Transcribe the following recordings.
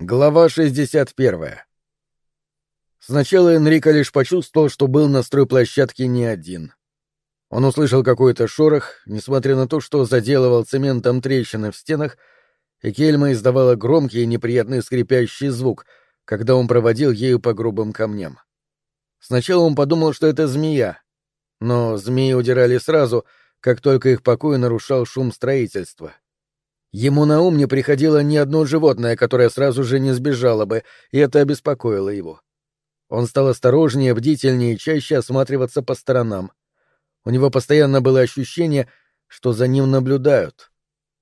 Глава 61. Сначала Энрико лишь почувствовал, что был на стройплощадке не один. Он услышал какой-то шорох, несмотря на то, что заделывал цементом трещины в стенах, и кельма издавала громкий и неприятный скрипящий звук, когда он проводил ею по грубым камням. Сначала он подумал, что это змея, но змеи удирали сразу, как только их покой нарушал шум строительства. — Ему на ум не приходило ни одно животное, которое сразу же не сбежало бы, и это обеспокоило его. Он стал осторожнее, бдительнее и чаще осматриваться по сторонам. У него постоянно было ощущение, что за ним наблюдают.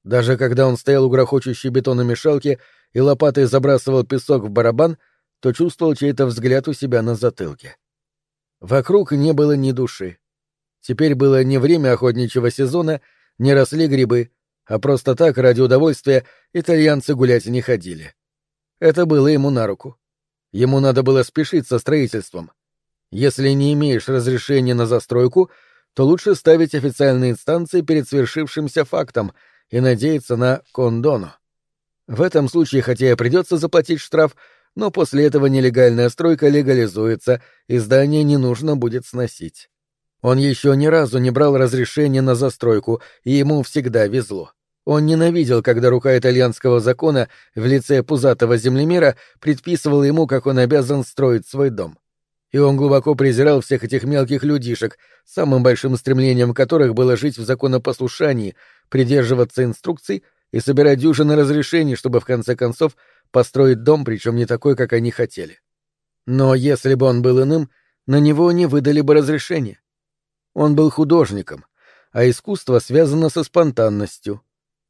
Даже когда он стоял у грохочущей бетономешалки и лопатой забрасывал песок в барабан, то чувствовал чей-то взгляд у себя на затылке. Вокруг не было ни души. Теперь было не время охотничьего сезона, не росли грибы, а просто так, ради удовольствия, итальянцы гулять не ходили. Это было ему на руку. Ему надо было спешить со строительством. Если не имеешь разрешения на застройку, то лучше ставить официальные инстанции перед свершившимся фактом и надеяться на кондону. В этом случае, хотя и придется заплатить штраф, но после этого нелегальная стройка легализуется, и здание не нужно будет сносить. Он еще ни разу не брал разрешения на застройку, и ему всегда везло. Он ненавидел, когда рука итальянского закона в лице пузатого землемера предписывала ему, как он обязан строить свой дом. И он глубоко презирал всех этих мелких людишек, самым большим стремлением которых было жить в законопослушании, придерживаться инструкций и собирать дюжины разрешений, чтобы в конце концов построить дом, причем не такой, как они хотели. Но если бы он был иным, на него не выдали бы разрешения. Он был художником, а искусство связано со спонтанностью,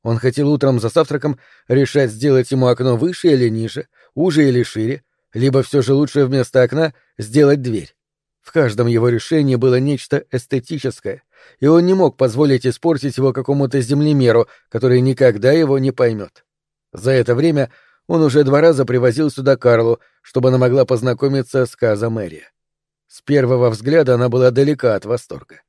он хотел утром за завтраком решать, сделать ему окно выше или ниже, уже или шире, либо все же лучше вместо окна сделать дверь. В каждом его решении было нечто эстетическое, и он не мог позволить испортить его какому-то землемеру, который никогда его не поймет. За это время он уже два раза привозил сюда Карлу, чтобы она могла познакомиться с Каза Мэри. С первого взгляда она была далека от восторга.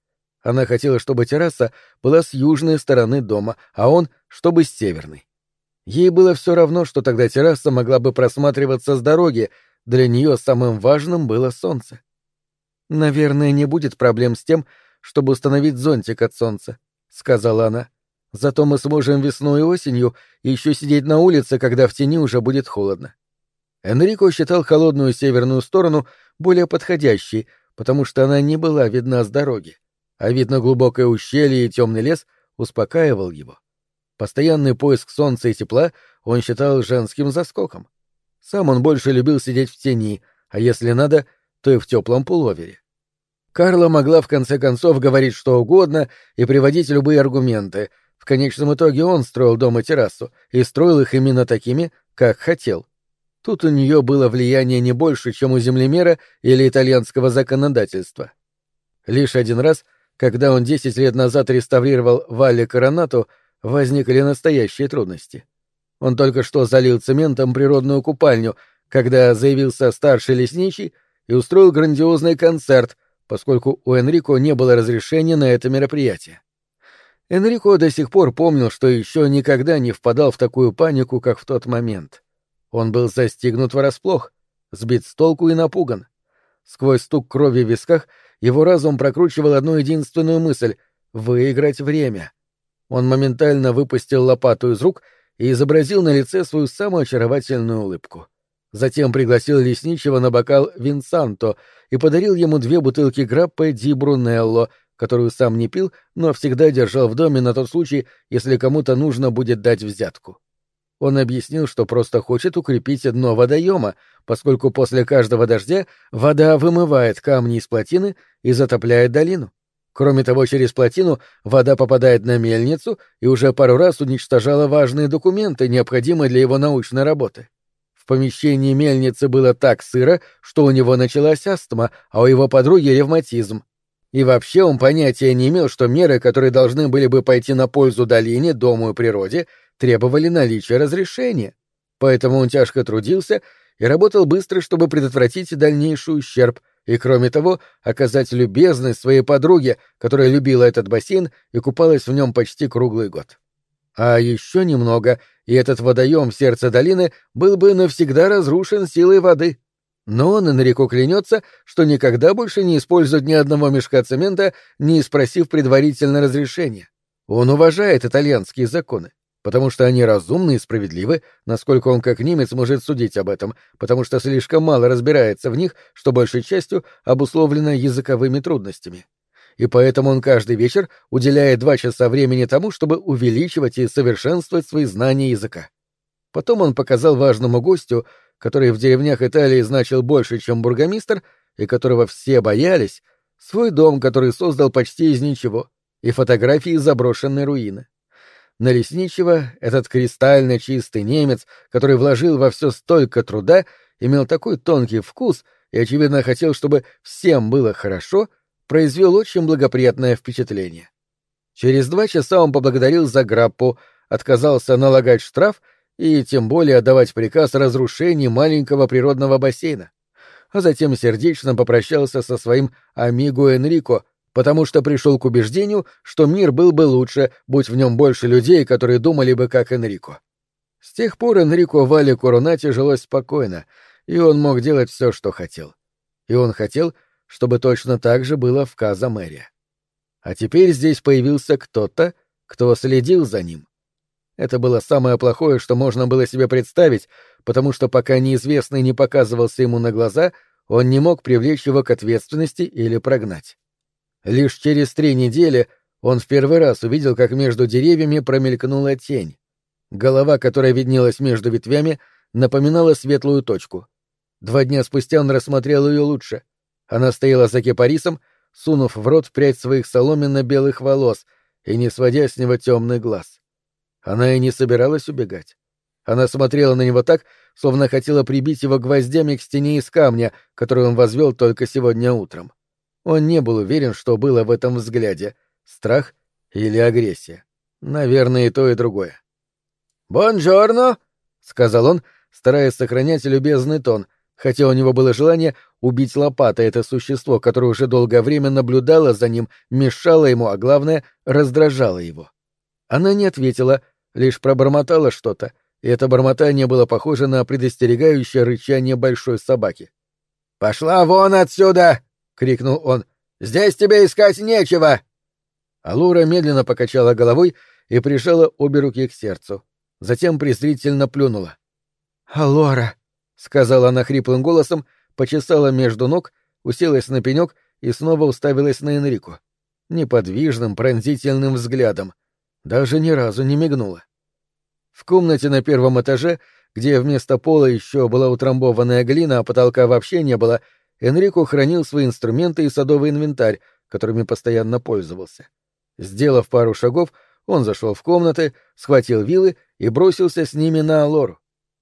Она хотела, чтобы терраса была с южной стороны дома, а он — чтобы с северной. Ей было все равно, что тогда терраса могла бы просматриваться с дороги, для нее самым важным было солнце. «Наверное, не будет проблем с тем, чтобы установить зонтик от солнца», — сказала она. «Зато мы сможем весной и осенью еще сидеть на улице, когда в тени уже будет холодно». Энрико считал холодную северную сторону более подходящей, потому что она не была видна с дороги а вид на глубокое ущелье и темный лес успокаивал его. Постоянный поиск солнца и тепла он считал женским заскоком. Сам он больше любил сидеть в тени, а если надо, то и в теплом пуловере. Карла могла в конце концов говорить что угодно и приводить любые аргументы. В конечном итоге он строил дом и террасу, и строил их именно такими, как хотел. Тут у нее было влияние не больше, чем у землемера или итальянского законодательства. Лишь один раз — когда он десять лет назад реставрировал Валли Коронату, возникли настоящие трудности. Он только что залил цементом природную купальню, когда заявился старший лесничий и устроил грандиозный концерт, поскольку у Энрико не было разрешения на это мероприятие. Энрико до сих пор помнил, что еще никогда не впадал в такую панику, как в тот момент. Он был застигнут врасплох, сбит с толку и напуган. Сквозь стук крови в висках его разум прокручивал одну единственную мысль — выиграть время. Он моментально выпустил лопату из рук и изобразил на лице свою самую очаровательную улыбку. Затем пригласил лесничего на бокал Винсанто и подарил ему две бутылки граппе ди Брунелло, которую сам не пил, но всегда держал в доме на тот случай, если кому-то нужно будет дать взятку. Он объяснил, что просто хочет укрепить дно водоема, поскольку после каждого дождя вода вымывает камни из плотины и затопляет долину. Кроме того, через плотину вода попадает на мельницу и уже пару раз уничтожала важные документы, необходимые для его научной работы. В помещении мельницы было так сыро, что у него началась астма, а у его подруги ревматизм. И вообще он понятия не имел, что меры, которые должны были бы пойти на пользу долине, дому и природе, требовали наличия разрешения. Поэтому он тяжко трудился и работал быстро, чтобы предотвратить дальнейший ущерб, и, кроме того, оказать любезность своей подруге, которая любила этот бассейн и купалась в нем почти круглый год. А еще немного, и этот водоем в сердце долины был бы навсегда разрушен силой воды. Но он, Энрико, клянется, что никогда больше не использует ни одного мешка цемента, не спросив предварительно разрешения. Он уважает итальянские законы, потому что они разумны и справедливы, насколько он как немец может судить об этом, потому что слишком мало разбирается в них, что большей частью обусловлено языковыми трудностями. И поэтому он каждый вечер уделяет два часа времени тому, чтобы увеличивать и совершенствовать свои знания языка. Потом он показал важному гостю, который в деревнях Италии значил больше, чем бургомистр, и которого все боялись, свой дом, который создал почти из ничего, и фотографии заброшенной руины. На Лесничего этот кристально чистый немец, который вложил во все столько труда, имел такой тонкий вкус и, очевидно, хотел, чтобы всем было хорошо, произвел очень благоприятное впечатление. Через два часа он поблагодарил за граппу, отказался налагать штраф и тем более отдавать приказ о разрушении маленького природного бассейна, а затем сердечно попрощался со своим амиго Энрико, потому что пришел к убеждению, что мир был бы лучше, будь в нем больше людей, которые думали бы как Энрико. С тех пор Энрико Вале Коронате жилось спокойно, и он мог делать все, что хотел. И он хотел, чтобы точно так же было в Казамэре. А теперь здесь появился кто-то, кто следил за ним, это было самое плохое, что можно было себе представить, потому что пока неизвестный не показывался ему на глаза, он не мог привлечь его к ответственности или прогнать. Лишь через три недели он в первый раз увидел, как между деревьями промелькнула тень. Голова, которая виднелась между ветвями, напоминала светлую точку. Два дня спустя он рассмотрел ее лучше. Она стояла за кипарисом, сунув в рот прядь своих соломенно-белых волос и не сводя с него темный глаз. Она и не собиралась убегать. Она смотрела на него так, словно хотела прибить его гвоздями к стене из камня, который он возвел только сегодня утром. Он не был уверен, что было в этом взгляде — страх или агрессия. Наверное, и то, и другое. «Бонжорно!» — сказал он, стараясь сохранять любезный тон, хотя у него было желание убить лопатой это существо, которое уже долгое время наблюдало за ним, мешало ему, а главное, раздражало его. Она не ответила, лишь пробормотала что-то, и это бормотание было похоже на предостерегающее рычание большой собаки. «Пошла вон отсюда!» — крикнул он. «Здесь тебе искать нечего!» Алура медленно покачала головой и прижала обе руки к сердцу. Затем презрительно плюнула. «Алора!» — сказала она хриплым голосом, почесала между ног, уселась на пенек и снова уставилась на Энрику. Неподвижным, пронзительным взглядом. Даже ни разу не мигнула. В комнате на первом этаже, где вместо пола еще была утрамбованная глина, а потолка вообще не было, Энрико хранил свои инструменты и садовый инвентарь, которыми постоянно пользовался. Сделав пару шагов, он зашел в комнаты, схватил вилы и бросился с ними на Алору.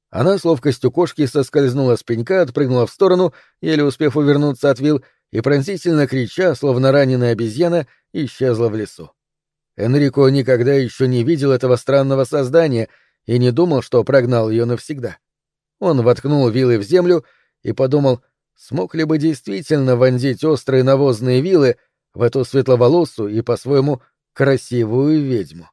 Она с ловкостью кошки соскользнула с пенька, отпрыгнула в сторону, еле успев увернуться от вил, и пронзительно крича, словно раненая обезьяна, исчезла в лесу. Энрико никогда еще не видел этого странного создания — и не думал, что прогнал ее навсегда. Он воткнул вилы в землю и подумал, смог ли бы действительно вонзить острые навозные вилы в эту светловолосую и, по-своему, красивую ведьму.